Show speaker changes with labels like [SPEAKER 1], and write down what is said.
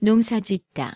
[SPEAKER 1] 농사짓다.